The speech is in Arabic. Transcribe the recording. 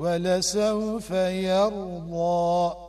ولسوف يرضى.